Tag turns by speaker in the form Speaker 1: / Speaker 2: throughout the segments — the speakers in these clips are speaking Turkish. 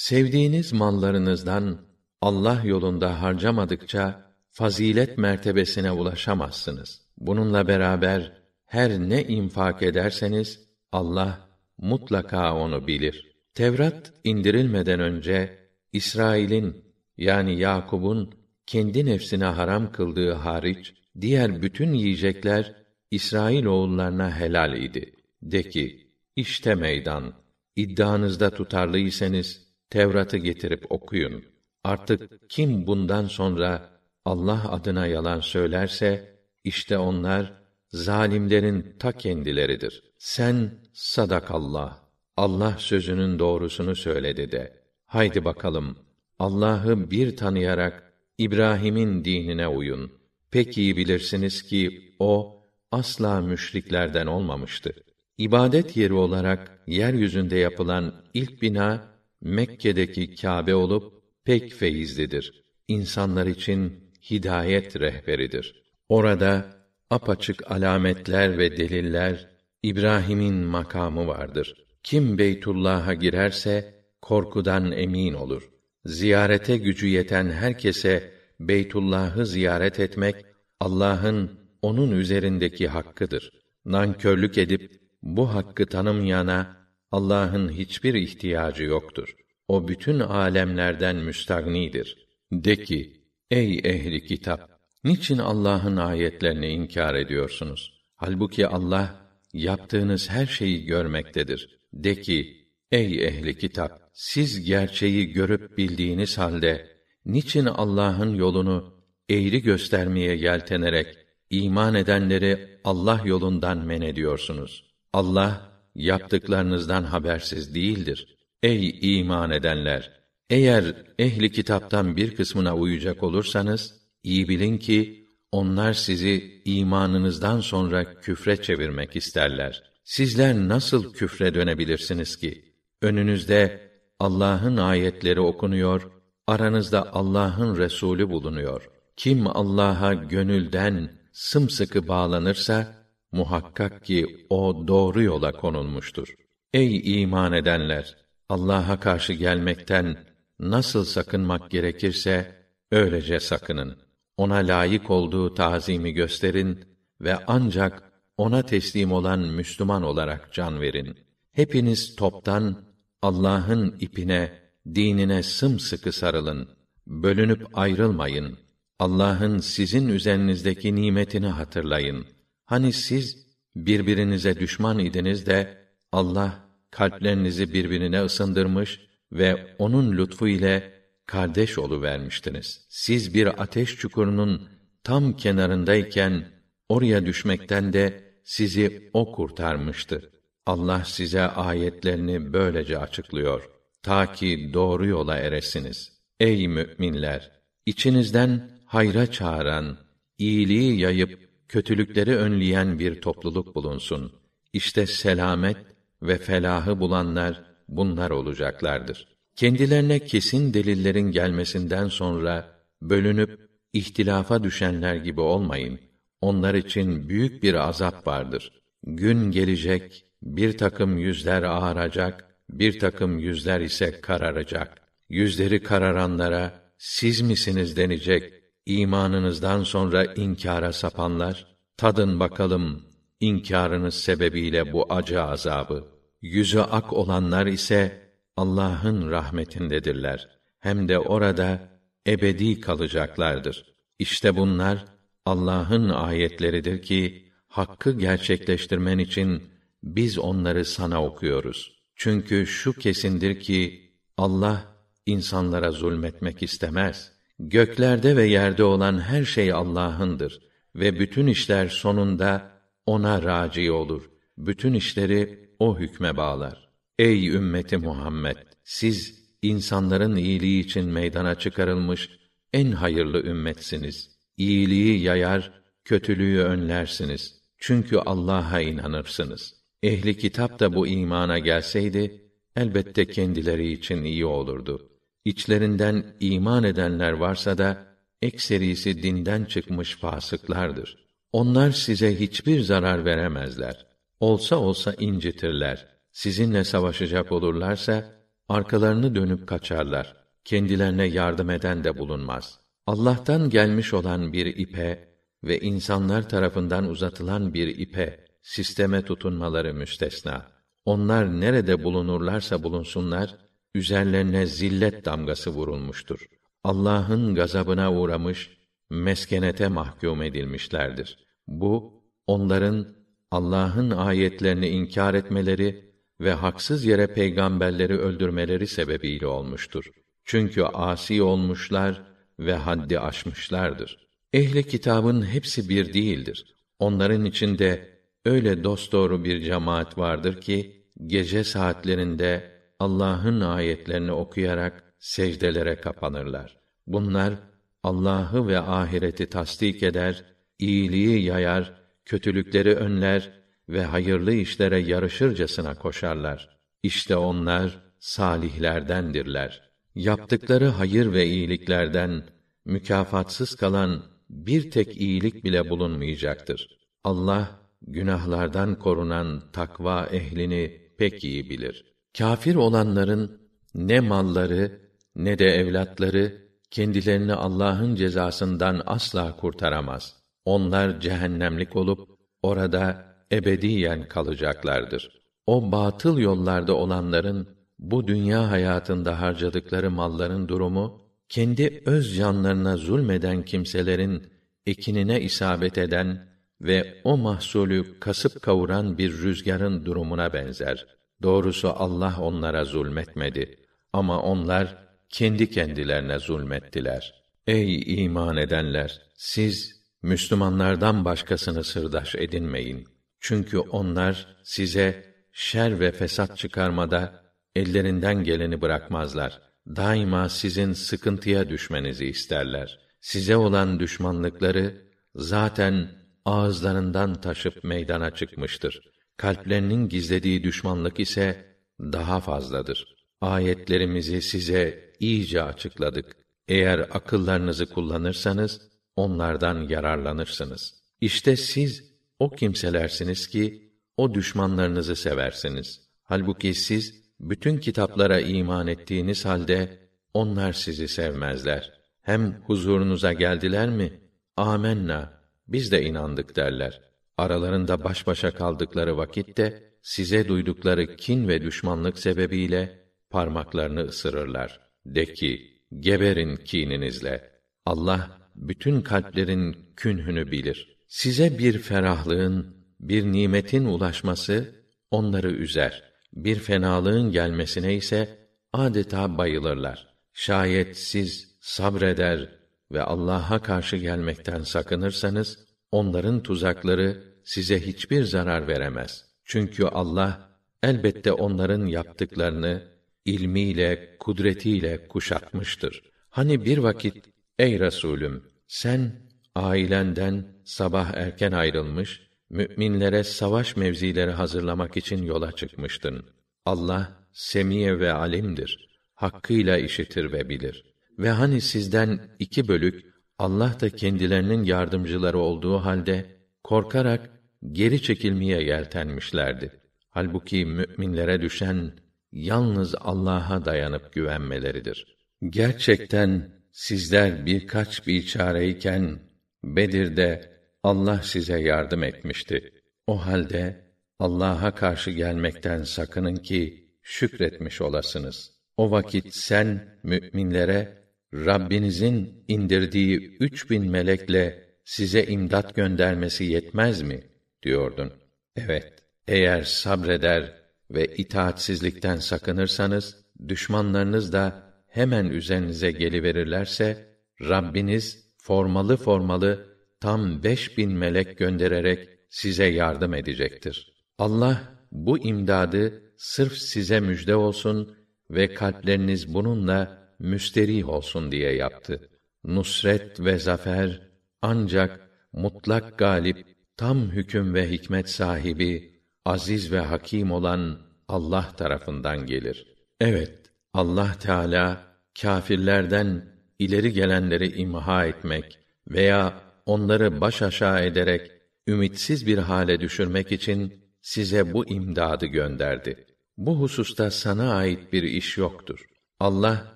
Speaker 1: Sevdiğiniz mallarınızdan Allah yolunda harcamadıkça fazilet mertebesine ulaşamazsınız. Bununla beraber her ne infak ederseniz Allah mutlaka onu bilir. Tevrat indirilmeden önce İsrail'in yani Yakub'un kendi nefsine haram kıldığı hariç diğer bütün yiyecekler İsrail oğullarına helal idi. De ki, işte meydan. İddianızda tutarlıysanız Tevrat'ı getirip okuyun. Artık kim bundan sonra Allah adına yalan söylerse işte onlar zalimlerin ta kendileridir. Sen sadakallah. Allah sözünün doğrusunu söyledi de. Haydi bakalım Allah'ı bir tanıyarak İbrahim'in dinine uyun. Pek iyi bilirsiniz ki o asla müşriklerden olmamıştı. İbadet yeri olarak yeryüzünde yapılan ilk bina Mekke'deki Kâbe olup pek feyizlidir. İnsanlar için hidayet rehberidir. Orada apaçık alametler ve deliller İbrahim'in makamı vardır. Kim Beytullah'a girerse korkudan emin olur. Ziyarete gücü yeten herkese Beytullah'ı ziyaret etmek Allah'ın onun üzerindeki hakkıdır. Nankörlük edip bu hakkı tanımayana Allah'ın hiçbir ihtiyacı yoktur. O bütün alemlerden müstagnidir. De ki, ey ehli kitap, niçin Allah'ın ayetlerini inkar ediyorsunuz? Halbuki Allah yaptığınız her şeyi görmektedir. De ki, ey ehli kitap, siz gerçeği görüp bildiğiniz halde niçin Allah'ın yolunu eğri göstermeye yeltenerek iman edenleri Allah yolundan men ediyorsunuz? Allah yaptıklarınızdan habersiz değildir. Ey iman edenler! Eğer ehli kitaptan bir kısmına uyacak olursanız, iyi bilin ki, onlar sizi imanınızdan sonra küfre çevirmek isterler. Sizler nasıl küfre dönebilirsiniz ki? Önünüzde Allah'ın ayetleri okunuyor, aranızda Allah'ın Resulü bulunuyor. Kim Allah'a gönülden sımsıkı bağlanırsa, muhakkak ki o doğru yola konulmuştur. Ey iman edenler! Allah'a karşı gelmekten nasıl sakınmak gerekirse öylece sakının. Ona layık olduğu tazimi gösterin ve ancak ona teslim olan Müslüman olarak can verin. Hepiniz toptan Allah'ın ipine, dinine sımsıkı sarılın. Bölünüp ayrılmayın. Allah'ın sizin üzerinizdeki nimetini hatırlayın. Hani siz birbirinize düşman idiniz de Allah kalplerinizi birbirine ısındırmış ve onun lütfu ile kardeş olu vermiştiniz. Siz bir ateş çukurunun tam kenarındayken oraya düşmekten de sizi o kurtarmıştı. Allah size ayetlerini böylece açıklıyor ta ki doğru yola eresiniz. Ey müminler, içinizden hayra çağıran, iyiliği yayıp kötülükleri önleyen bir topluluk bulunsun. İşte selamet ve felahı bulanlar bunlar olacaklardır. Kendilerine kesin delillerin gelmesinden sonra bölünüp ihtilafa düşenler gibi olmayın. Onlar için büyük bir azap vardır. Gün gelecek, bir takım yüzler ağaracak, bir takım yüzler ise kararacak. Yüzleri kararanlara siz misiniz denecek. İmanınızdan sonra inkara sapanlar, tadın bakalım inkârınız sebebiyle bu acı azabı. Yüzü ak olanlar ise Allah'ın rahmetindedirler. Hem de orada ebedi kalacaklardır. İşte bunlar Allah'ın ayetleridir ki hakkı gerçekleştirmen için biz onları sana okuyoruz. Çünkü şu kesindir ki Allah insanlara zulmetmek istemez. Göklerde ve yerde olan her şey Allah'ındır ve bütün işler sonunda ona raci olur. Bütün işleri o hükme bağlar. Ey ümmeti Muhammed, siz insanların iyiliği için meydana çıkarılmış en hayırlı ümmetsiniz. İyiliği yayar, kötülüğü önlersiniz. Çünkü Allah'a inanırsınız. Ehli kitap da bu imana gelseydi elbette kendileri için iyi olurdu. İçlerinden iman edenler varsa da ekserisi dinden çıkmış fasıklardır. Onlar size hiçbir zarar veremezler. Olsa olsa incitirler. Sizinle savaşacak olurlarsa arkalarını dönüp kaçarlar. Kendilerine yardım eden de bulunmaz. Allah'tan gelmiş olan bir ipe ve insanlar tarafından uzatılan bir ipe sisteme tutunmaları müstesna. Onlar nerede bulunurlarsa bulunsunlar, üzerlerine zillet damgası vurulmuştur. Allah'ın gazabına uğramış, meskenete mahkum edilmişlerdir. Bu onların Allah'ın ayetlerini inkar etmeleri ve haksız yere peygamberleri öldürmeleri sebebiyle olmuştur. Çünkü asi olmuşlar ve haddi aşmışlardır. Ehli kitabın hepsi bir değildir. Onların içinde öyle dosdoğru bir cemaat vardır ki gece saatlerinde Allah'ın ayetlerini okuyarak secdelere kapanırlar. Bunlar Allah'ı ve ahireti tasdik eder, iyiliği yayar, kötülükleri önler ve hayırlı işlere yarışırcasına koşarlar. İşte onlar salihlerdendirler. Yaptıkları hayır ve iyiliklerden mükafatsız kalan bir tek iyilik bile bulunmayacaktır. Allah günahlardan korunan takva ehlini pek iyi bilir. Kafir olanların ne malları ne de evlatları kendilerini Allah'ın cezasından asla kurtaramaz. Onlar cehennemlik olup orada ebediyen kalacaklardır. O batıl yollarda olanların bu dünya hayatında harcadıkları malların durumu kendi öz canlarına zulmeden kimselerin ekinine isabet eden ve o mahsulü kasıp kavuran bir rüzgarın durumuna benzer. Doğrusu Allah onlara zulmetmedi ama onlar kendi kendilerine zulmettiler. Ey iman edenler, siz Müslümanlardan başkasını sırdaş edinmeyin. Çünkü onlar size şer ve fesat çıkarmada ellerinden geleni bırakmazlar. Daima sizin sıkıntıya düşmenizi isterler. Size olan düşmanlıkları zaten ağızlarından taşıp meydana çıkmıştır. Kalplerinin gizlediği düşmanlık ise daha fazladır. Ayetlerimizi size iyice açıkladık. Eğer akıllarınızı kullanırsanız onlardan yararlanırsınız. İşte siz o kimselersiniz ki o düşmanlarınızı seversiniz. Halbuki siz bütün kitaplara iman ettiğiniz halde onlar sizi sevmezler. Hem huzurunuza geldiler mi? Amenna, biz de inandık derler. Aralarında baş başa kaldıkları vakitte size duydukları kin ve düşmanlık sebebiyle parmaklarını ısırırlar. De ki, geberin kininizle. Allah bütün kalplerin künhünü bilir. Size bir ferahlığın, bir nimetin ulaşması onları üzer. Bir fenalığın gelmesine ise adeta bayılırlar. Şayet siz sabreder ve Allah'a karşı gelmekten sakınırsanız onların tuzakları size hiçbir zarar veremez. Çünkü Allah elbette onların yaptıklarını ilmiyle, kudretiyle kuşatmıştır. Hani bir vakit ey Resulüm sen ailenden sabah erken ayrılmış, müminlere savaş mevzileri hazırlamak için yola çıkmıştın. Allah semiye ve alimdir. Hakkıyla işitir ve bilir. Ve hani sizden iki bölük Allah da kendilerinin yardımcıları olduğu halde korkarak geri çekilmeye yeltenmişlerdi. Halbuki müminlere düşen yalnız Allah'a dayanıp güvenmeleridir. Gerçekten sizler birkaç bir çareyken Bedir'de Allah size yardım etmişti. O halde Allah'a karşı gelmekten sakının ki şükretmiş olasınız. O vakit sen müminlere Rabbinizin indirdiği üç bin melekle size imdat göndermesi yetmez mi? Diyordun. Evet, eğer sabreder ve itaatsizlikten sakınırsanız, düşmanlarınız da hemen üzerinize geliverirlerse, Rabbiniz formalı formalı tam beş bin melek göndererek size yardım edecektir. Allah bu imdadı sırf size müjde olsun ve kalpleriniz bununla müsterih olsun diye yaptı. Nusret ve zafer ancak mutlak galip, tam hüküm ve hikmet sahibi, aziz ve hakim olan Allah tarafından gelir. Evet, Allah Teala kâfirlerden ileri gelenleri imha etmek veya onları baş aşağı ederek ümitsiz bir hale düşürmek için size bu imdadı gönderdi. Bu hususta sana ait bir iş yoktur. Allah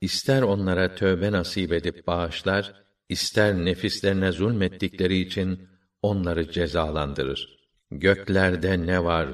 Speaker 1: ister onlara tövbe nasip edip bağışlar, ister nefislerine zulmettikleri için onları cezalandırır. Göklerde ne var,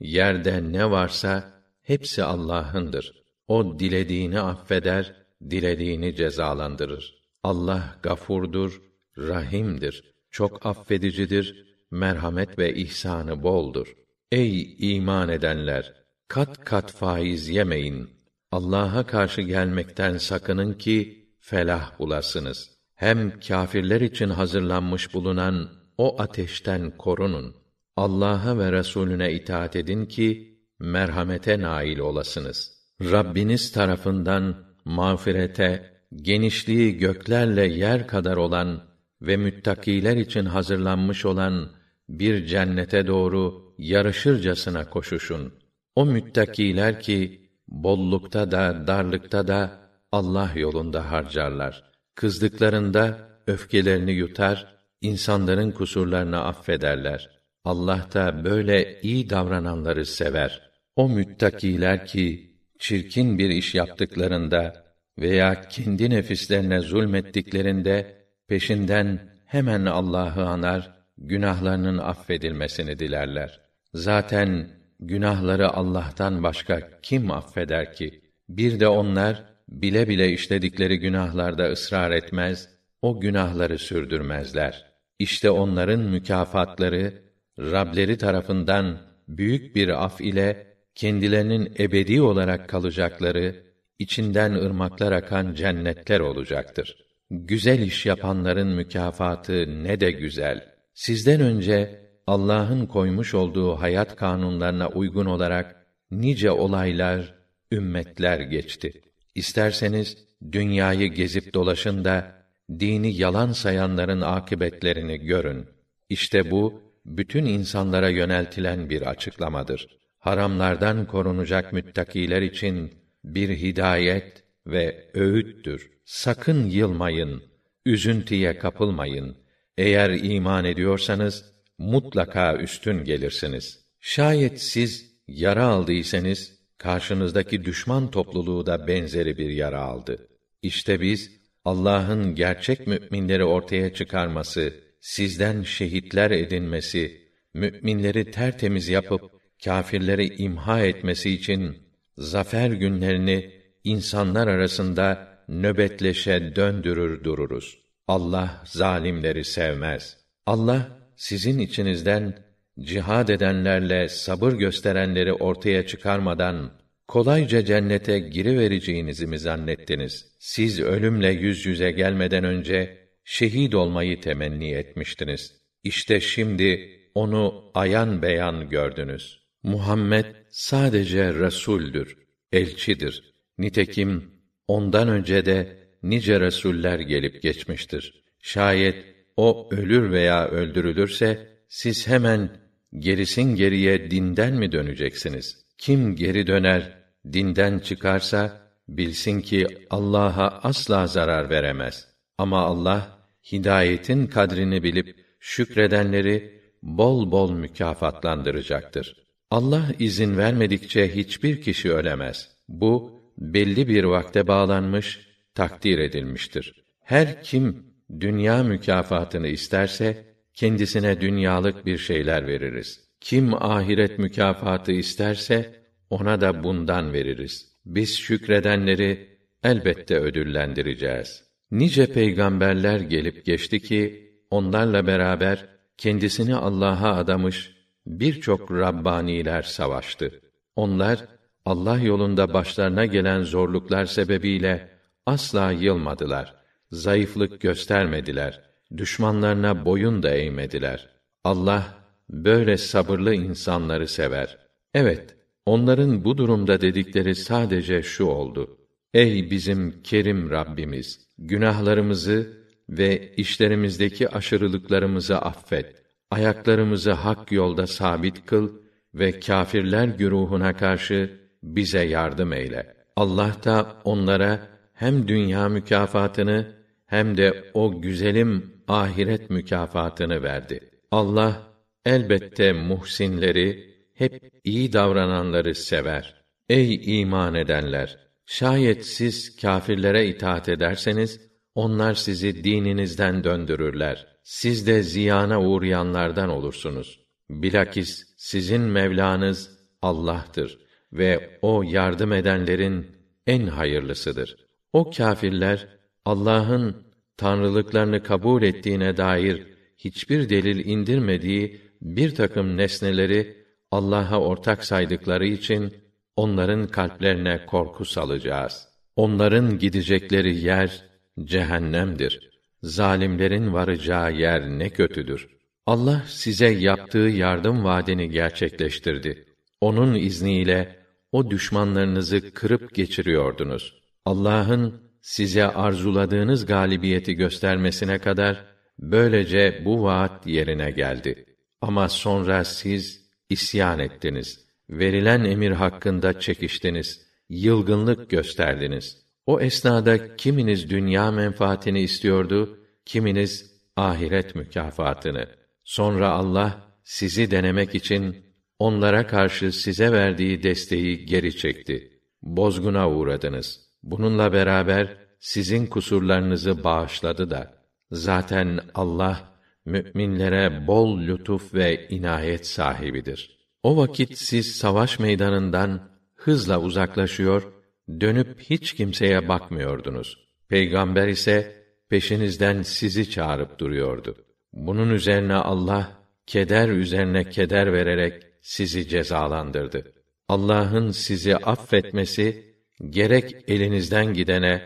Speaker 1: yerde ne varsa hepsi Allah'ındır. O dilediğini affeder, dilediğini cezalandırır. Allah gafurdur, rahimdir. Çok affedicidir, merhamet ve ihsanı boldur. Ey iman edenler, kat kat faiz yemeyin. Allah'a karşı gelmekten sakının ki felah bulasınız. Hem kâfirler için hazırlanmış bulunan o ateşten korunun. Allah'a ve Resulüne itaat edin ki merhamete nail olasınız. Rabbiniz tarafından mağfirete, genişliği göklerle yer kadar olan ve müttakiler için hazırlanmış olan bir cennete doğru yarışırcasına koşuşun. O müttakiler ki bollukta da darlıkta da Allah yolunda harcarlar. Kızdıklarında öfkelerini yutar, insanların kusurlarını affederler. Allah da böyle iyi davrananları sever. O müttakiler ki çirkin bir iş yaptıklarında veya kendi nefislerine zulmettiklerinde peşinden hemen Allah'ı anar, günahlarının affedilmesini dilerler. Zaten günahları Allah'tan başka kim affeder ki? Bir de onlar bile bile işledikleri günahlarda ısrar etmez, o günahları sürdürmezler. İşte onların mükafatları Rableri tarafından büyük bir af ile kendilerinin ebedi olarak kalacakları içinden ırmaklar akan cennetler olacaktır. Güzel iş yapanların mükafatı ne de güzel. Sizden önce Allah'ın koymuş olduğu hayat kanunlarına uygun olarak nice olaylar, ümmetler geçti. İsterseniz dünyayı gezip dolaşın da dini yalan sayanların akıbetlerini görün. İşte bu bütün insanlara yöneltilen bir açıklamadır. Haramlardan korunacak müttakiler için bir hidayet ve öğüttür. Sakın yılmayın, üzüntüye kapılmayın. Eğer iman ediyorsanız mutlaka üstün gelirsiniz. Şayet siz yara aldıysanız karşınızdaki düşman topluluğu da benzeri bir yara aldı. İşte biz Allah'ın gerçek müminleri ortaya çıkarması, sizden şehitler edinmesi, müminleri tertemiz yapıp kâfirleri imha etmesi için zafer günlerini insanlar arasında nöbetleşe döndürür dururuz. Allah zalimleri sevmez. Allah sizin içinizden cihad edenlerle sabır gösterenleri ortaya çıkarmadan kolayca cennete girivereceğinizi mi zannettiniz? Siz ölümle yüz yüze gelmeden önce şehit olmayı temenni etmiştiniz. İşte şimdi onu ayan beyan gördünüz. Muhammed sadece resuldür, elçidir. Nitekim ondan önce de nice resuller gelip geçmiştir. Şayet o ölür veya öldürülürse siz hemen gerisin geriye dinden mi döneceksiniz? Kim geri döner, dinden çıkarsa bilsin ki Allah'a asla zarar veremez. Ama Allah hidayetin kadrini bilip şükredenleri bol bol mükafatlandıracaktır. Allah izin vermedikçe hiçbir kişi ölemez. Bu belli bir vakte bağlanmış, takdir edilmiştir. Her kim dünya mükafatını isterse kendisine dünyalık bir şeyler veririz. Kim ahiret mükafatı isterse ona da bundan veririz. Biz şükredenleri elbette ödüllendireceğiz. Nice peygamberler gelip geçti ki onlarla beraber kendisini Allah'a adamış birçok rabbaniler savaştı. Onlar Allah yolunda başlarına gelen zorluklar sebebiyle asla yılmadılar. Zayıflık göstermediler. Düşmanlarına boyun da eğmediler. Allah böyle sabırlı insanları sever. Evet, onların bu durumda dedikleri sadece şu oldu. Ey bizim kerim Rabbimiz, günahlarımızı ve işlerimizdeki aşırılıklarımızı affet. Ayaklarımızı hak yolda sabit kıl ve kâfirler güruhuna karşı bize yardım eyle. Allah da onlara hem dünya mükafatını hem de o güzelim ahiret mükafatını verdi. Allah elbette muhsinleri, hep iyi davrananları sever. Ey iman edenler! Şayet siz kâfirlere itaat ederseniz, onlar sizi dininizden döndürürler. Siz de ziyana uğrayanlardan olursunuz. Bilakis sizin Mevlanız Allah'tır ve o yardım edenlerin en hayırlısıdır. O kâfirler Allah'ın tanrılıklarını kabul ettiğine dair hiçbir delil indirmediği bir takım nesneleri Allah'a ortak saydıkları için onların kalplerine korku salacağız. Onların gidecekleri yer cehennemdir. Zalimlerin varacağı yer ne kötüdür. Allah size yaptığı yardım vaadini gerçekleştirdi. Onun izniyle o düşmanlarınızı kırıp geçiriyordunuz. Allah'ın size arzuladığınız galibiyeti göstermesine kadar böylece bu vaat yerine geldi. Ama sonra siz isyan ettiniz. Verilen emir hakkında çekiştiniz. Yılgınlık gösterdiniz. O esnada kiminiz dünya menfaatini istiyordu, kiminiz ahiret mükafatını. Sonra Allah sizi denemek için onlara karşı size verdiği desteği geri çekti. Bozguna uğradınız. Bununla beraber sizin kusurlarınızı bağışladı da zaten Allah müminlere bol lütuf ve inayet sahibidir. O vakit siz savaş meydanından hızla uzaklaşıyor, dönüp hiç kimseye bakmıyordunuz. Peygamber ise peşinizden sizi çağırıp duruyordu. Bunun üzerine Allah keder üzerine keder vererek sizi cezalandırdı. Allah'ın sizi affetmesi gerek elinizden gidene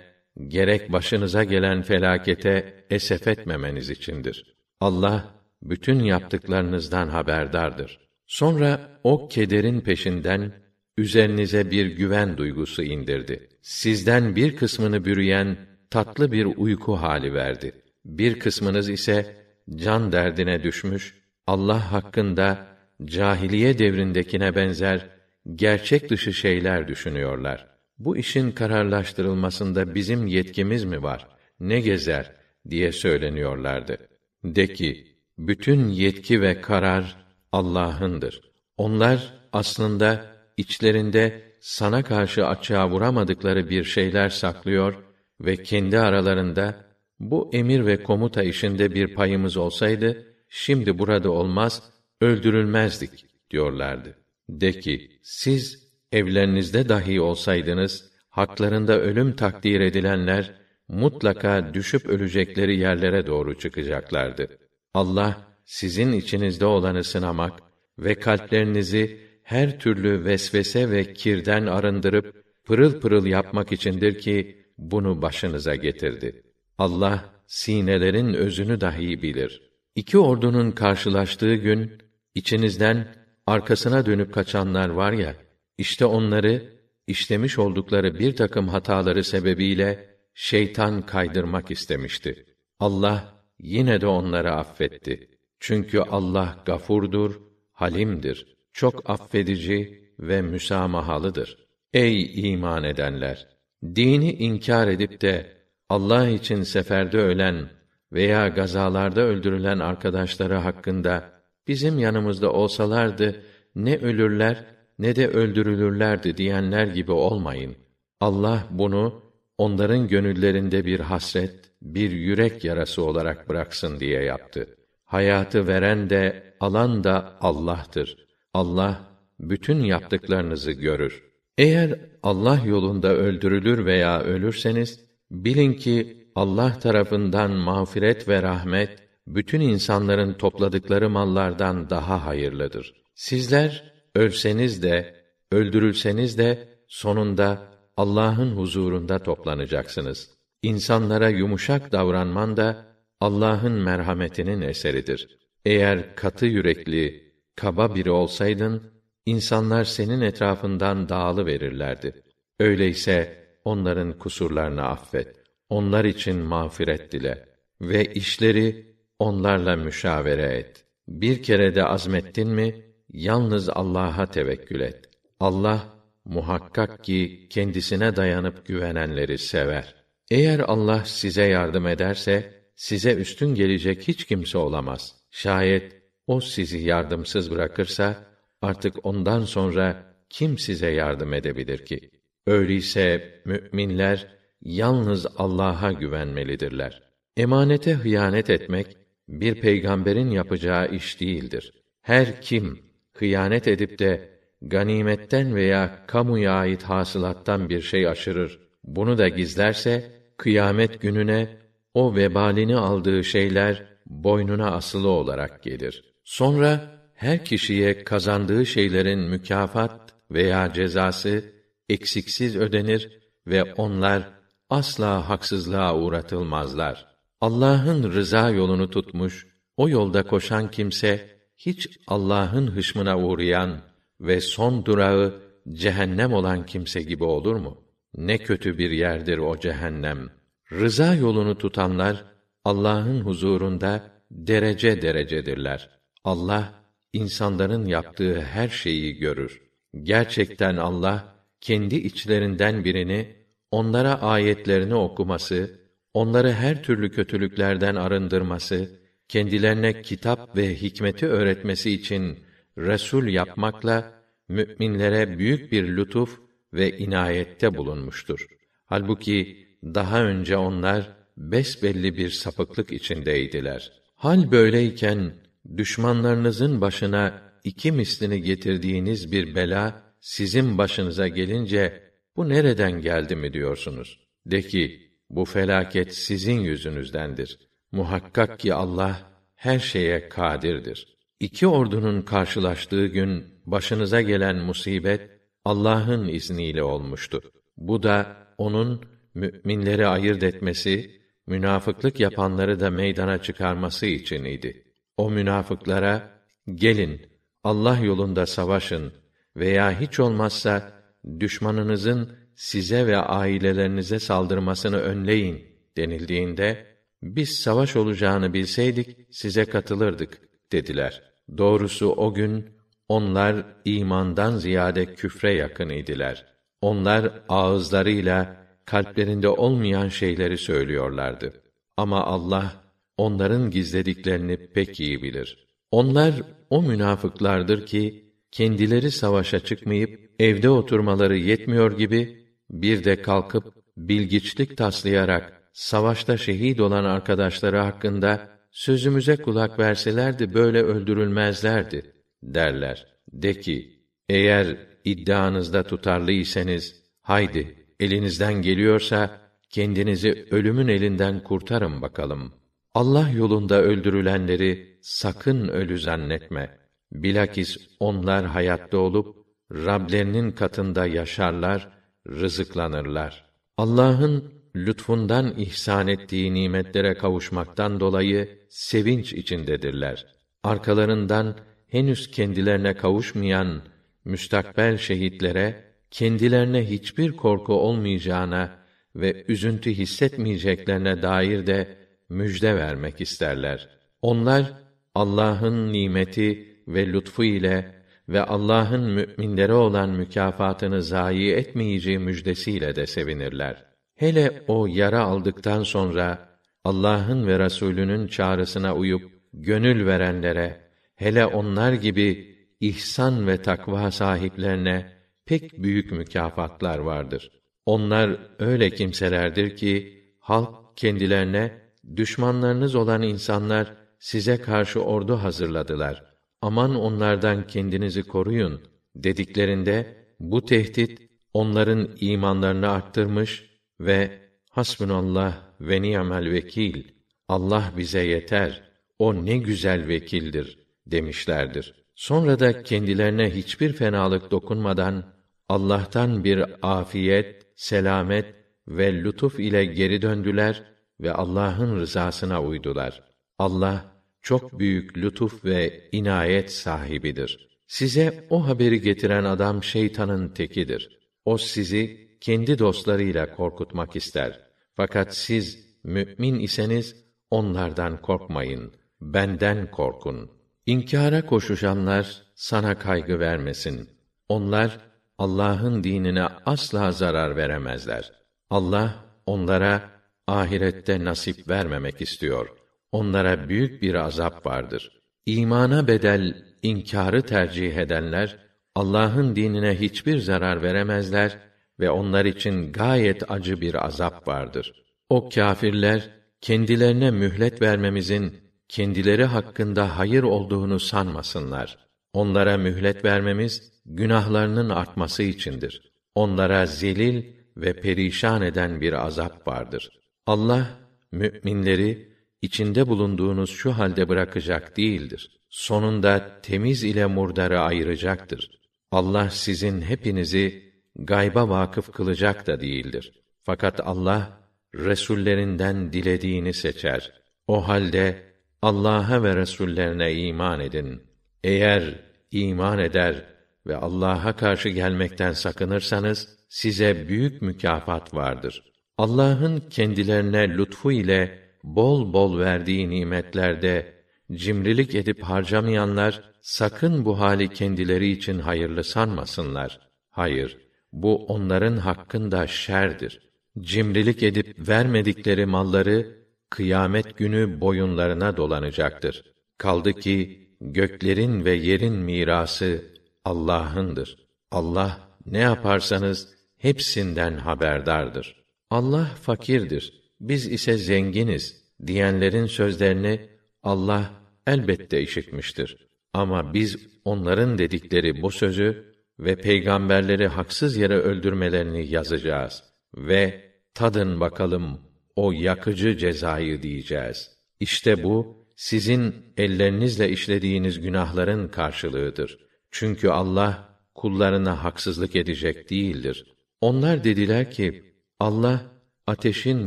Speaker 1: gerek başınıza gelen felakete esef etmemeniz içindir. Allah bütün yaptıklarınızdan haberdardır. Sonra o kederin peşinden üzerinize bir güven duygusu indirdi. Sizden bir kısmını bürüyen tatlı bir uyku hali verdi. Bir kısmınız ise can derdine düşmüş, Allah hakkında cahiliye devrindekine benzer gerçek dışı şeyler düşünüyorlar. Bu işin kararlaştırılmasında bizim yetkimiz mi var? Ne gezer diye söyleniyorlardı. De ki, bütün yetki ve karar Allah'ındır. Onlar aslında içlerinde sana karşı açığa vuramadıkları bir şeyler saklıyor ve kendi aralarında bu emir ve komuta işinde bir payımız olsaydı şimdi burada olmaz, öldürülmezdik diyorlardı. De ki, siz evlerinizde dahi olsaydınız, haklarında ölüm takdir edilenler, mutlaka düşüp ölecekleri yerlere doğru çıkacaklardı. Allah, sizin içinizde olanı sınamak ve kalplerinizi her türlü vesvese ve kirden arındırıp, pırıl pırıl yapmak içindir ki, bunu başınıza getirdi. Allah, sinelerin özünü dahi bilir. İki ordunun karşılaştığı gün, içinizden arkasına dönüp kaçanlar var ya, işte onları işlemiş oldukları bir takım hataları sebebiyle şeytan kaydırmak istemişti. Allah yine de onları affetti. Çünkü Allah gafurdur, halimdir, çok affedici ve müsamahalıdır. Ey iman edenler! Dini inkar edip de Allah için seferde ölen veya gazalarda öldürülen arkadaşları hakkında bizim yanımızda olsalardı ne ölürler ne de öldürülürlerdi diyenler gibi olmayın. Allah bunu onların gönüllerinde bir hasret, bir yürek yarası olarak bıraksın diye yaptı. Hayatı veren de alan da Allah'tır. Allah bütün yaptıklarınızı görür. Eğer Allah yolunda öldürülür veya ölürseniz bilin ki Allah tarafından mağfiret ve rahmet bütün insanların topladıkları mallardan daha hayırlıdır. Sizler ölseniz de öldürülseniz de sonunda Allah'ın huzurunda toplanacaksınız. İnsanlara yumuşak davranman da Allah'ın merhametinin eseridir. Eğer katı yürekli, kaba biri olsaydın, insanlar senin etrafından dağılı verirlerdi. Öyleyse onların kusurlarını affet. Onlar için mağfiret dile ve işleri onlarla müşavere et. Bir kere de azmettin mi, yalnız Allah'a tevekkül et. Allah muhakkak ki kendisine dayanıp güvenenleri sever. Eğer Allah size yardım ederse size üstün gelecek hiç kimse olamaz. Şayet o sizi yardımsız bırakırsa artık ondan sonra kim size yardım edebilir ki? Öyleyse müminler yalnız Allah'a güvenmelidirler. Emanete hıyanet etmek bir peygamberin yapacağı iş değildir. Her kim hıyanet edip de ganimetten veya kamuya ait hasılattan bir şey aşırır, bunu da gizlerse kıyamet gününe o vebalini aldığı şeyler boynuna asılı olarak gelir. Sonra her kişiye kazandığı şeylerin mükafat veya cezası eksiksiz ödenir ve onlar asla haksızlığa uğratılmazlar. Allah'ın rıza yolunu tutmuş, o yolda koşan kimse hiç Allah'ın hışmına uğrayan ve son durağı cehennem olan kimse gibi olur mu? Ne kötü bir yerdir o cehennem. Rıza yolunu tutanlar Allah'ın huzurunda derece derecedirler. Allah insanların yaptığı her şeyi görür. Gerçekten Allah kendi içlerinden birini onlara ayetlerini okuması, onları her türlü kötülüklerden arındırması, kendilerine kitap ve hikmeti öğretmesi için resul yapmakla müminlere büyük bir lütuf ve inayette bulunmuştur. Halbuki daha önce onlar besbelli bir sapıklık içindeydiler. Hal böyleyken düşmanlarınızın başına iki mislini getirdiğiniz bir bela sizin başınıza gelince bu nereden geldi mi diyorsunuz? De ki bu felaket sizin yüzünüzdendir. Muhakkak ki Allah her şeye kadirdir. İki ordunun karşılaştığı gün başınıza gelen musibet Allah'ın izniyle olmuştu. Bu da onun müminleri ayırt etmesi, münafıklık yapanları da meydana çıkarması için idi. O münafıklara gelin Allah yolunda savaşın veya hiç olmazsa düşmanınızın size ve ailelerinize saldırmasını önleyin denildiğinde biz savaş olacağını bilseydik size katılırdık dediler. Doğrusu o gün onlar imandan ziyade küfre yakın idiler. Onlar ağızlarıyla kalplerinde olmayan şeyleri söylüyorlardı. Ama Allah onların gizlediklerini pek iyi bilir. Onlar o münafıklardır ki kendileri savaşa çıkmayıp evde oturmaları yetmiyor gibi bir de kalkıp bilgiçlik taslayarak savaşta şehit olan arkadaşları hakkında sözümüze kulak verselerdi böyle öldürülmezlerdi derler. De ki, eğer iddianızda tutarlıysanız, haydi, elinizden geliyorsa, kendinizi ölümün elinden kurtarın bakalım. Allah yolunda öldürülenleri sakın ölü zannetme. Bilakis onlar hayatta olup, Rablerinin katında yaşarlar, rızıklanırlar. Allah'ın lütfundan ihsan ettiği nimetlere kavuşmaktan dolayı sevinç içindedirler. Arkalarından henüz kendilerine kavuşmayan müstakbel şehitlere kendilerine hiçbir korku olmayacağına ve üzüntü hissetmeyeceklerine dair de müjde vermek isterler. Onlar Allah'ın nimeti ve lütfu ile ve Allah'ın müminlere olan mükafatını zayi etmeyeceği müjdesiyle de sevinirler. Hele o yara aldıktan sonra Allah'ın ve Resulünün çağrısına uyup gönül verenlere, hele onlar gibi ihsan ve takva sahiplerine pek büyük mükafatlar vardır. Onlar öyle kimselerdir ki halk kendilerine düşmanlarınız olan insanlar size karşı ordu hazırladılar. Aman onlardan kendinizi koruyun dediklerinde bu tehdit onların imanlarını arttırmış ve hasbunallah ve ni'mel vekil Allah bize yeter o ne güzel vekildir demişlerdir. Sonra da kendilerine hiçbir fenalık dokunmadan Allah'tan bir afiyet, selamet ve lütuf ile geri döndüler ve Allah'ın rızasına uydular. Allah çok büyük lütuf ve inayet sahibidir. Size o haberi getiren adam şeytanın tekidir. O sizi kendi dostlarıyla korkutmak ister. Fakat siz mümin iseniz onlardan korkmayın. Benden korkun. İnkara koşuşanlar sana kaygı vermesin. Onlar Allah'ın dinine asla zarar veremezler. Allah onlara ahirette nasip vermemek istiyor. Onlara büyük bir azap vardır. İmana bedel inkarı tercih edenler Allah'ın dinine hiçbir zarar veremezler ve onlar için gayet acı bir azap vardır. O kâfirler kendilerine mühlet vermemizin kendileri hakkında hayır olduğunu sanmasınlar. Onlara mühlet vermemiz günahlarının artması içindir. Onlara zelil ve perişan eden bir azap vardır. Allah müminleri içinde bulunduğunuz şu halde bırakacak değildir. Sonunda temiz ile murdarı ayıracaktır. Allah sizin hepinizi gayba vakıf kılacak da değildir. Fakat Allah resullerinden dilediğini seçer. O halde Allah'a ve resullerine iman edin. Eğer iman eder ve Allah'a karşı gelmekten sakınırsanız size büyük mükafat vardır. Allah'ın kendilerine lütfu ile bol bol verdiği nimetlerde cimrilik edip harcamayanlar sakın bu hali kendileri için hayırlı sanmasınlar. Hayır, bu onların hakkında şerdir. Cimrilik edip vermedikleri malları kıyamet günü boyunlarına dolanacaktır. Kaldı ki göklerin ve yerin mirası Allah'ındır. Allah ne yaparsanız hepsinden haberdardır. Allah fakirdir, biz ise zenginiz diyenlerin sözlerini Allah elbette işitmiştir. Ama biz onların dedikleri bu sözü ve peygamberleri haksız yere öldürmelerini yazacağız ve tadın bakalım o yakıcı cezayı diyeceğiz. İşte bu sizin ellerinizle işlediğiniz günahların karşılığıdır. Çünkü Allah kullarına haksızlık edecek değildir. Onlar dediler ki Allah ateşin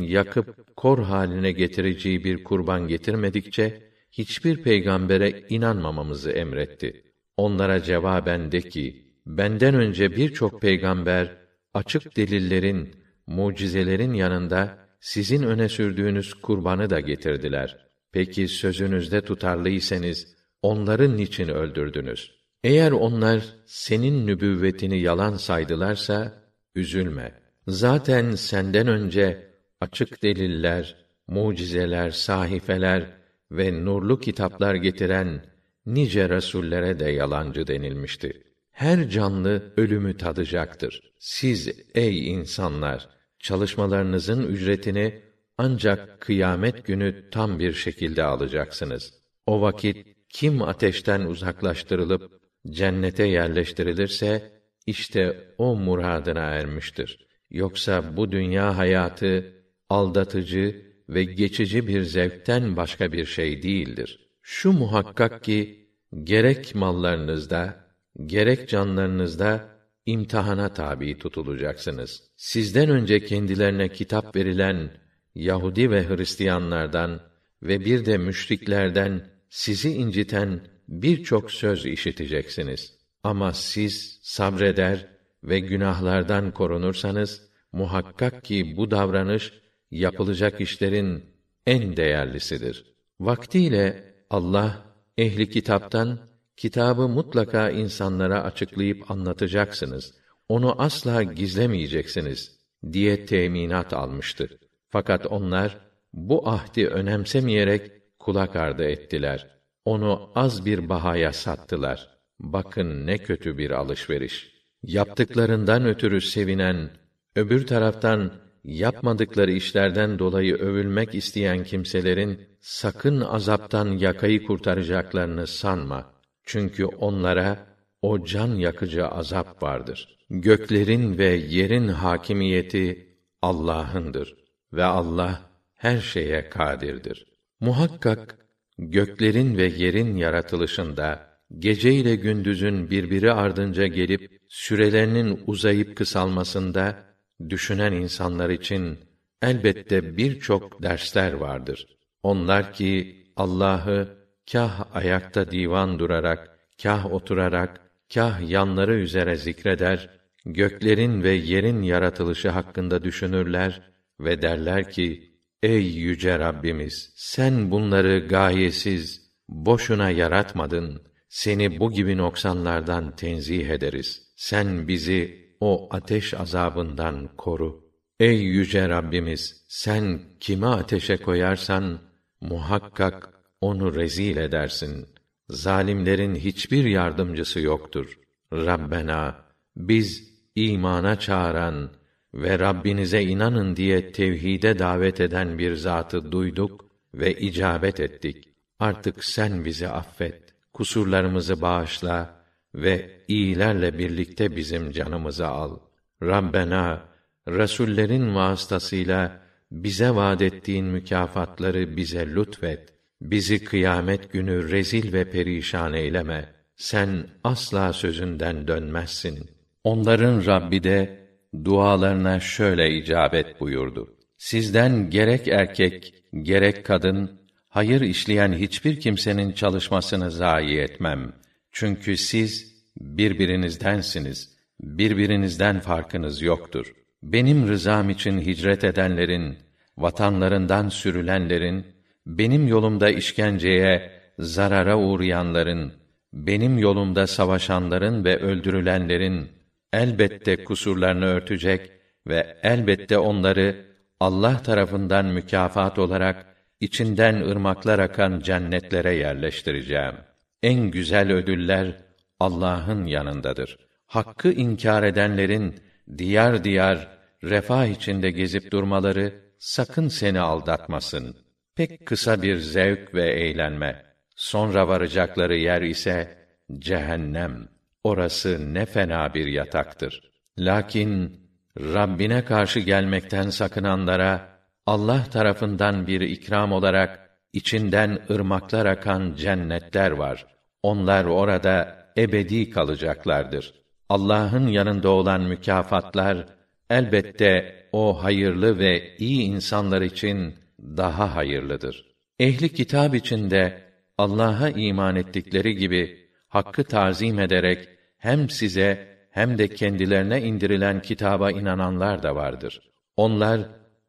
Speaker 1: yakıp kor haline getireceği bir kurban getirmedikçe hiçbir peygambere inanmamamızı emretti. Onlara cevaben de ki benden önce birçok peygamber açık delillerin, mucizelerin yanında sizin öne sürdüğünüz kurbanı da getirdiler. Peki sözünüzde tutarlıysanız onları niçin öldürdünüz? Eğer onlar senin nübüvvetini yalan saydılarsa üzülme. Zaten senden önce açık deliller, mucizeler, sahifeler ve nurlu kitaplar getiren nice rasullere de yalancı denilmişti. Her canlı ölümü tadacaktır. Siz ey insanlar çalışmalarınızın ücretini ancak kıyamet günü tam bir şekilde alacaksınız. O vakit kim ateşten uzaklaştırılıp cennete yerleştirilirse işte o muradına ermiştir. Yoksa bu dünya hayatı aldatıcı ve geçici bir zevkten başka bir şey değildir. Şu muhakkak ki gerek mallarınızda gerek canlarınızda imtihana tabi tutulacaksınız. Sizden önce kendilerine kitap verilen Yahudi ve Hristiyanlardan ve bir de müşriklerden sizi inciten birçok söz işiteceksiniz. Ama siz sabreder ve günahlardan korunursanız muhakkak ki bu davranış yapılacak işlerin en değerlisidir. Vaktiyle Allah ehli kitaptan kitabı mutlaka insanlara açıklayıp anlatacaksınız. Onu asla gizlemeyeceksiniz diye teminat almıştı. Fakat onlar bu ahdi önemsemeyerek kulak ardı ettiler. Onu az bir bahaya sattılar. Bakın ne kötü bir alışveriş. Yaptıklarından ötürü sevinen, öbür taraftan yapmadıkları işlerden dolayı övülmek isteyen kimselerin sakın azaptan yakayı kurtaracaklarını sanma. Çünkü onlara o can yakıcı azap vardır. Göklerin ve yerin hakimiyeti Allah'ındır ve Allah her şeye kadirdir. Muhakkak göklerin ve yerin yaratılışında gece ile gündüzün birbiri ardınca gelip sürelerinin uzayıp kısalmasında düşünen insanlar için elbette birçok dersler vardır. Onlar ki Allah'ı kah ayakta divan durarak, kah oturarak, kah yanları üzere zikreder, göklerin ve yerin yaratılışı hakkında düşünürler ve derler ki, Ey yüce Rabbimiz! Sen bunları gayesiz, boşuna yaratmadın. Seni bu gibi noksanlardan tenzih ederiz. Sen bizi o ateş azabından koru. Ey yüce Rabbimiz! Sen kimi ateşe koyarsan, muhakkak onu rezil edersin. Zalimlerin hiçbir yardımcısı yoktur. Rabbena biz imana çağıran ve Rabbinize inanın diye tevhide davet eden bir zatı duyduk ve icabet ettik. Artık sen bizi affet, kusurlarımızı bağışla ve iyilerle birlikte bizim canımızı al. Rabbena, Resullerin vasıtasıyla bize vaad ettiğin mükafatları bize lütfet. Bizi kıyamet günü rezil ve perişan eyleme. Sen asla sözünden dönmezsin. Onların Rabbi de dualarına şöyle icabet buyurdu. Sizden gerek erkek, gerek kadın, hayır işleyen hiçbir kimsenin çalışmasını zayi etmem. Çünkü siz birbirinizdensiniz. Birbirinizden farkınız yoktur. Benim rızam için hicret edenlerin, vatanlarından sürülenlerin, benim yolumda işkenceye, zarara uğrayanların, benim yolumda savaşanların ve öldürülenlerin elbette kusurlarını örtecek ve elbette onları Allah tarafından mükafat olarak içinden ırmaklar akan cennetlere yerleştireceğim. En güzel ödüller Allah'ın yanındadır. Hakkı inkar edenlerin diyar diyar refah içinde gezip durmaları sakın seni aldatmasın. Pek kısa bir zevk ve eğlenme. Sonra varacakları yer ise cehennem. Orası ne fena bir yataktır. Lakin Rabbine karşı gelmekten sakınanlara Allah tarafından bir ikram olarak içinden ırmaklar akan cennetler var. Onlar orada ebedi kalacaklardır. Allah'ın yanında olan mükafatlar elbette o hayırlı ve iyi insanlar için daha hayırlıdır. Ehli kitap içinde Allah'a iman ettikleri gibi hakkı tarzim ederek hem size hem de kendilerine indirilen kitaba inananlar da vardır. Onlar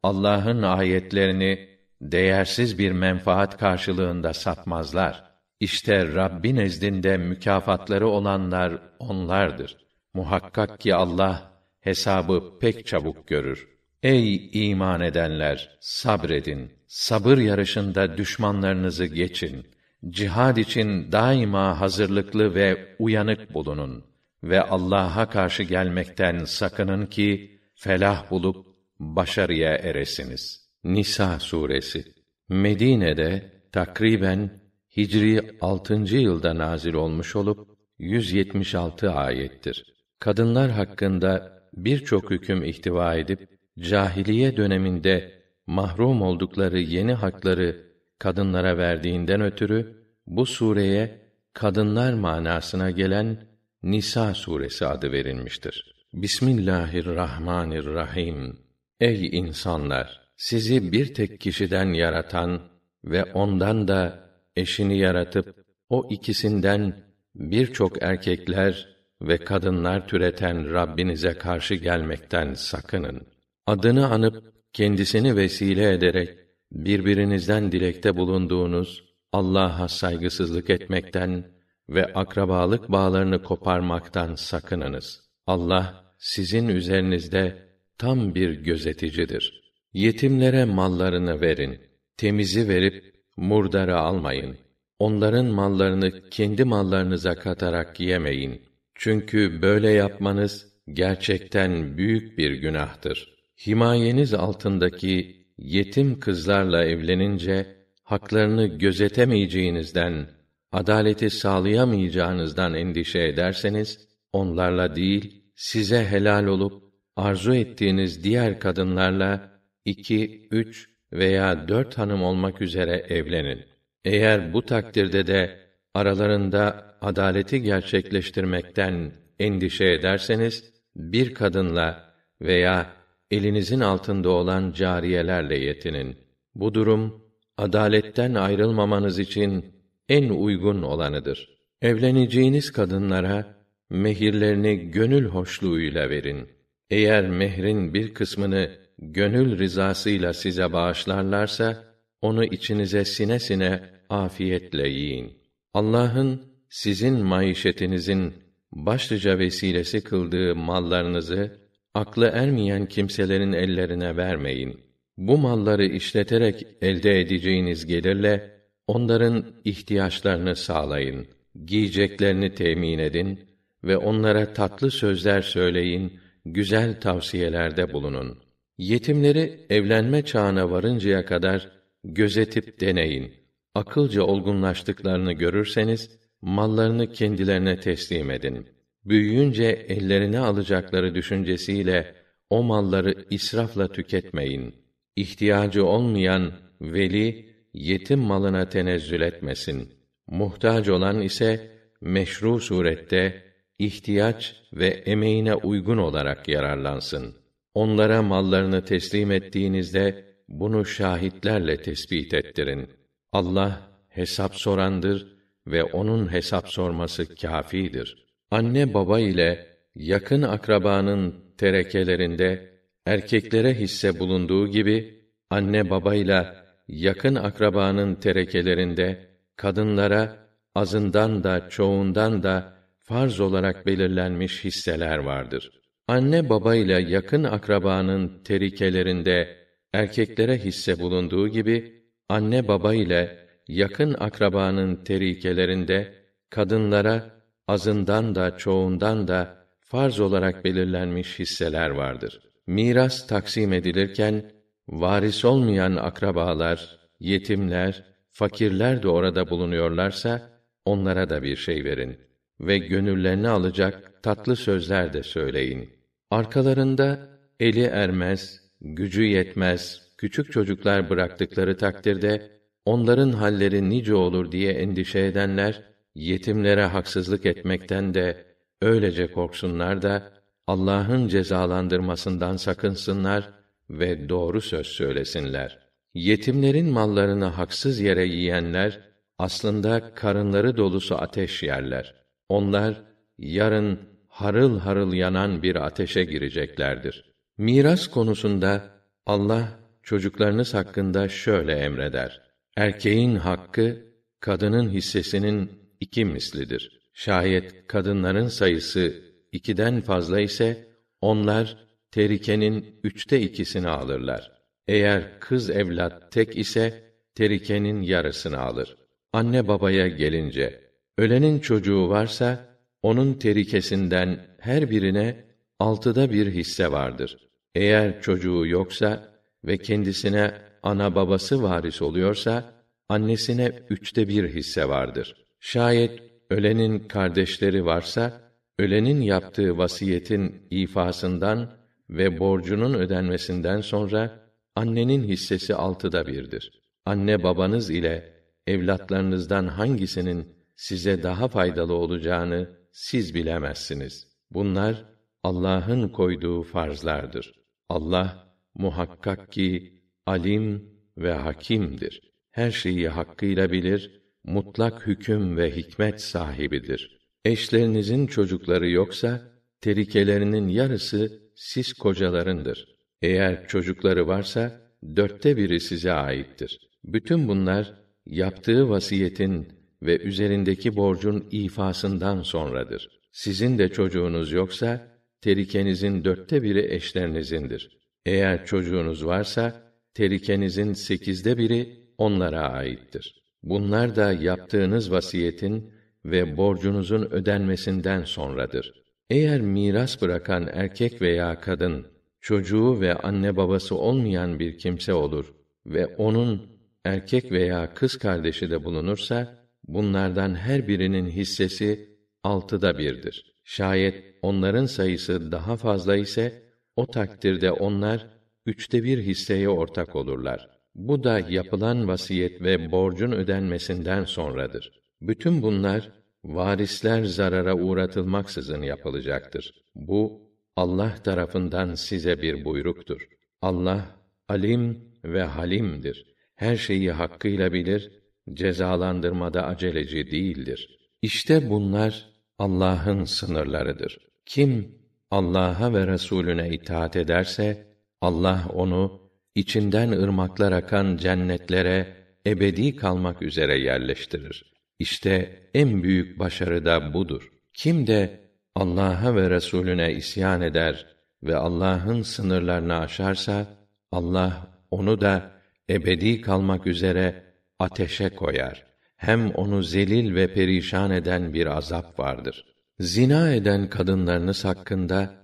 Speaker 1: Allah'ın ayetlerini değersiz bir menfaat karşılığında satmazlar. İşte Rabbi nezdinde mükafatları olanlar onlardır. Muhakkak ki Allah hesabı pek çabuk görür. Ey iman edenler, sabredin. Sabır yarışında düşmanlarınızı geçin. Cihad için daima hazırlıklı ve uyanık bulunun ve Allah'a karşı gelmekten sakının ki felah bulup başarıya eresiniz. Nisa suresi Medine'de takriben Hicri 6. yılda nazil olmuş olup 176 ayettir. Kadınlar hakkında birçok hüküm ihtiva edip cahiliye döneminde mahrum oldukları yeni hakları kadınlara verdiğinden ötürü bu sureye kadınlar manasına gelen Nisa suresi adı verilmiştir. Bismillahirrahmanirrahim. Ey insanlar! Sizi bir tek kişiden yaratan ve ondan da eşini yaratıp o ikisinden birçok erkekler ve kadınlar türeten Rabbinize karşı gelmekten sakının. Adını anıp kendisini vesile ederek birbirinizden dilekte bulunduğunuz Allah'a saygısızlık etmekten ve akrabalık bağlarını koparmaktan sakınınız. Allah sizin üzerinizde tam bir gözeticidir. Yetimlere mallarını verin. Temizi verip murdarı almayın. Onların mallarını kendi mallarınıza katarak yemeyin. Çünkü böyle yapmanız gerçekten büyük bir günahtır. Himayeniz altındaki yetim kızlarla evlenince haklarını gözetemeyeceğinizden adaleti sağlayamayacağınızdan endişe ederseniz onlarla değil size helal olup arzu ettiğiniz diğer kadınlarla iki, üç veya dört hanım olmak üzere evlenin. Eğer bu takdirde de aralarında adaleti gerçekleştirmekten endişe ederseniz bir kadınla veya elinizin altında olan cariyelerle yetinin. Bu durum adaletten ayrılmamanız için en uygun olanıdır. Evleneceğiniz kadınlara mehirlerini gönül hoşluğuyla verin. Eğer mehrin bir kısmını gönül rızasıyla size bağışlarlarsa onu içinize sine sine afiyetle yiyin. Allah'ın sizin maişetinizin başlıca vesilesi kıldığı mallarınızı aklı ermeyen kimselerin ellerine vermeyin. Bu malları işleterek elde edeceğiniz gelirle onların ihtiyaçlarını sağlayın, giyeceklerini temin edin ve onlara tatlı sözler söyleyin, güzel tavsiyelerde bulunun. Yetimleri evlenme çağına varıncaya kadar gözetip deneyin. Akılca olgunlaştıklarını görürseniz mallarını kendilerine teslim edin. Büyüyünce ellerine alacakları düşüncesiyle o malları israfla tüketmeyin. İhtiyacı olmayan veli yetim malına tenezzül etmesin. Muhtaç olan ise meşru surette ihtiyaç ve emeğine uygun olarak yararlansın. Onlara mallarını teslim ettiğinizde bunu şahitlerle tespit ettirin. Allah hesap sorandır ve onun hesap sorması kâfidir. Anne baba ile yakın akrabanın terekelerinde erkeklere hisse bulunduğu gibi anne baba ile yakın akrabanın terekelerinde kadınlara azından da çoğundan da farz olarak belirlenmiş hisseler vardır. Anne baba ile yakın akrabanın terikelerinde erkeklere hisse bulunduğu gibi anne baba ile yakın akrabanın terikelerinde kadınlara azından da çoğundan da farz olarak belirlenmiş hisseler vardır. Miras taksim edilirken varis olmayan akrabalar, yetimler, fakirler de orada bulunuyorlarsa onlara da bir şey verin ve gönüllerini alacak tatlı sözler de söyleyin. Arkalarında eli ermez, gücü yetmez küçük çocuklar bıraktıkları takdirde onların halleri nice olur diye endişe edenler yetimlere haksızlık etmekten de öylece korksunlar da Allah'ın cezalandırmasından sakınsınlar ve doğru söz söylesinler. Yetimlerin mallarını haksız yere yiyenler aslında karınları dolusu ateş yerler. Onlar yarın harıl harıl yanan bir ateşe gireceklerdir. Miras konusunda Allah çocuklarınız hakkında şöyle emreder. Erkeğin hakkı kadının hissesinin iki mislidir. Şayet kadınların sayısı ikiden fazla ise onlar terikenin üçte ikisini alırlar. Eğer kız evlat tek ise terikenin yarısını alır. Anne babaya gelince ölenin çocuğu varsa onun terikesinden her birine altıda bir hisse vardır. Eğer çocuğu yoksa ve kendisine ana babası varis oluyorsa annesine üçte bir hisse vardır. Şayet ölenin kardeşleri varsa ölenin yaptığı vasiyetin ifasından ve borcunun ödenmesinden sonra annenin hissesi altıda birdir. Anne babanız ile evlatlarınızdan hangisinin size daha faydalı olacağını siz bilemezsiniz. Bunlar Allah'ın koyduğu farzlardır. Allah muhakkak ki alim ve hakimdir. Her şeyi hakkıyla bilir, mutlak hüküm ve hikmet sahibidir. Eşlerinizin çocukları yoksa terikelerinin yarısı siz kocalarındır. Eğer çocukları varsa dörtte biri size aittir. Bütün bunlar yaptığı vasiyetin ve üzerindeki borcun ifasından sonradır. Sizin de çocuğunuz yoksa terikenizin dörtte biri eşlerinizin,dir. Eğer çocuğunuz varsa terikenizin sekizde biri onlara aittir. Bunlar da yaptığınız vasiyetin ve borcunuzun ödenmesinden sonradır. Eğer miras bırakan erkek veya kadın çocuğu ve anne babası olmayan bir kimse olur ve onun erkek veya kız kardeşi de bulunursa bunlardan her birinin hissesi altıda birdir. Şayet onların sayısı daha fazla ise o takdirde onlar üçte bir hisseye ortak olurlar. Bu da yapılan vasiyet ve borcun ödenmesinden sonradır. Bütün bunlar varisler zarara uğratılmaksızın yapılacaktır. Bu Allah tarafından size bir buyruktur. Allah alim ve halimdir. Her şeyi hakkıyla bilir, cezalandırmada aceleci değildir. İşte bunlar Allah'ın sınırlarıdır. Kim Allah'a ve Resulüne itaat ederse Allah onu içinden ırmaklar akan cennetlere ebedi kalmak üzere yerleştirir. İşte en büyük başarı da budur. Kim de Allah'a ve Resulüne isyan eder ve Allah'ın sınırlarını aşarsa Allah onu da ebedi kalmak üzere ateşe koyar. Hem onu zelil ve perişan eden bir azap vardır. Zina eden kadınlarınız hakkında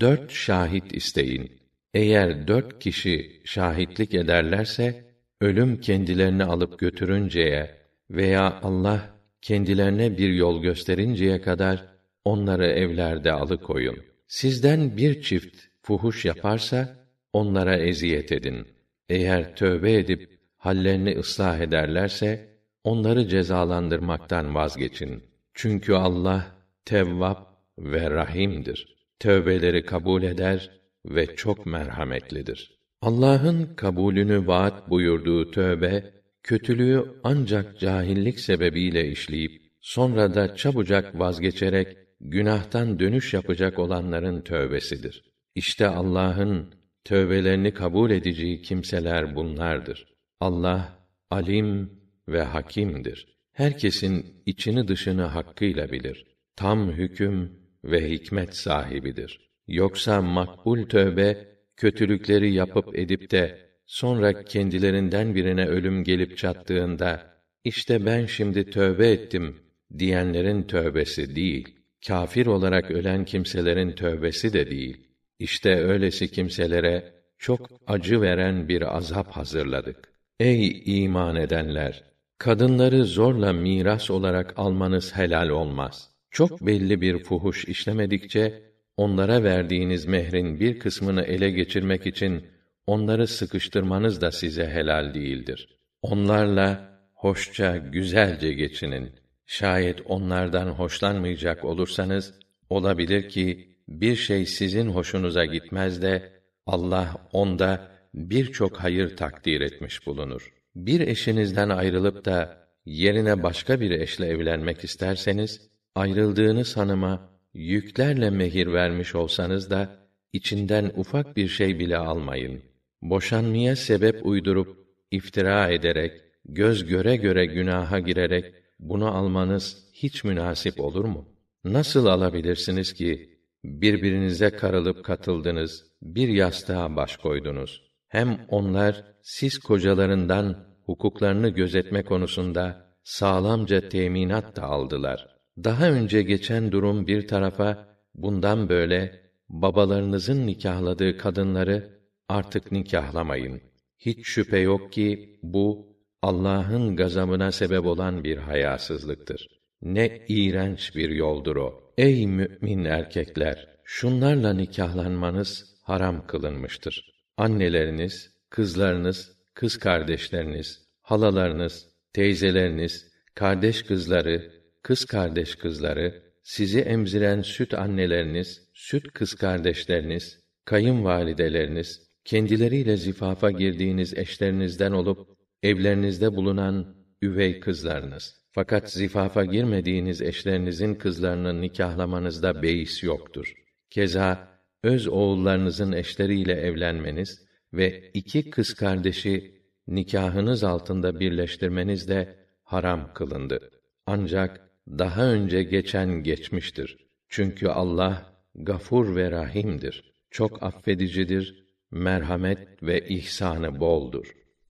Speaker 1: dört şahit isteyin. Eğer dört kişi şahitlik ederlerse, ölüm kendilerini alıp götürünceye veya Allah kendilerine bir yol gösterinceye kadar onları evlerde alıkoyun. Sizden bir çift fuhuş yaparsa onlara eziyet edin. Eğer tövbe edip hallerini ıslah ederlerse onları cezalandırmaktan vazgeçin. Çünkü Allah Tevvap ve Rahim'dir. Tövbeleri kabul eder ve çok merhametlidir. Allah'ın kabulünü vaat buyurduğu tövbe, kötülüğü ancak cahillik sebebiyle işleyip sonra da çabucak vazgeçerek günahtan dönüş yapacak olanların tövbesidir. İşte Allah'ın tövbelerini kabul edeceği kimseler bunlardır. Allah alim ve hakimdir. Herkesin içini dışını hakkıyla bilir. Tam hüküm ve hikmet sahibidir. Yoksa makbul tövbe kötülükleri yapıp edip de sonra kendilerinden birine ölüm gelip çattığında işte ben şimdi tövbe ettim diyenlerin tövbesi değil. Kafir olarak ölen kimselerin tövbesi de değil. İşte öylesi kimselere çok acı veren bir azap hazırladık. Ey iman edenler! Kadınları zorla miras olarak almanız helal olmaz. Çok belli bir fuhuş işlemedikçe, onlara verdiğiniz mehrin bir kısmını ele geçirmek için, onları sıkıştırmanız da size helal değildir. Onlarla hoşça, güzelce geçinin. Şayet onlardan hoşlanmayacak olursanız, olabilir ki, bir şey sizin hoşunuza gitmez de, Allah onda birçok hayır takdir etmiş bulunur. Bir eşinizden ayrılıp da yerine başka bir eşle evlenmek isterseniz ayrıldığınız hanıma yüklerle mehir vermiş olsanız da içinden ufak bir şey bile almayın. Boşanmaya sebep uydurup iftira ederek göz göre göre günaha girerek bunu almanız hiç münasip olur mu? Nasıl alabilirsiniz ki birbirinize karılıp katıldınız, bir yastığa baş koydunuz? Hem onlar siz kocalarından hukuklarını gözetme konusunda sağlamca teminat da aldılar. Daha önce geçen durum bir tarafa bundan böyle babalarınızın nikahladığı kadınları artık nikahlamayın. Hiç şüphe yok ki bu Allah'ın gazabına sebep olan bir hayasızlıktır. Ne iğrenç bir yoldur o. Ey mümin erkekler, şunlarla nikahlanmanız haram kılınmıştır. Anneleriniz, kızlarınız, kız kardeşleriniz, halalarınız, teyzeleriniz, kardeş kızları, kız kardeş kızları, sizi emziren süt anneleriniz, süt kız kardeşleriniz, kayınvalideleriniz, kendileriyle zifafa girdiğiniz eşlerinizden olup evlerinizde bulunan üvey kızlarınız. Fakat zifafa girmediğiniz eşlerinizin kızlarını nikahlamanızda beis yoktur. Keza öz oğullarınızın eşleriyle evlenmeniz ve iki kız kardeşi nikahınız altında birleştirmeniz de haram kılındı. Ancak daha önce geçen geçmiştir. Çünkü Allah gafur ve rahimdir. Çok affedicidir, merhamet ve ihsanı boldur.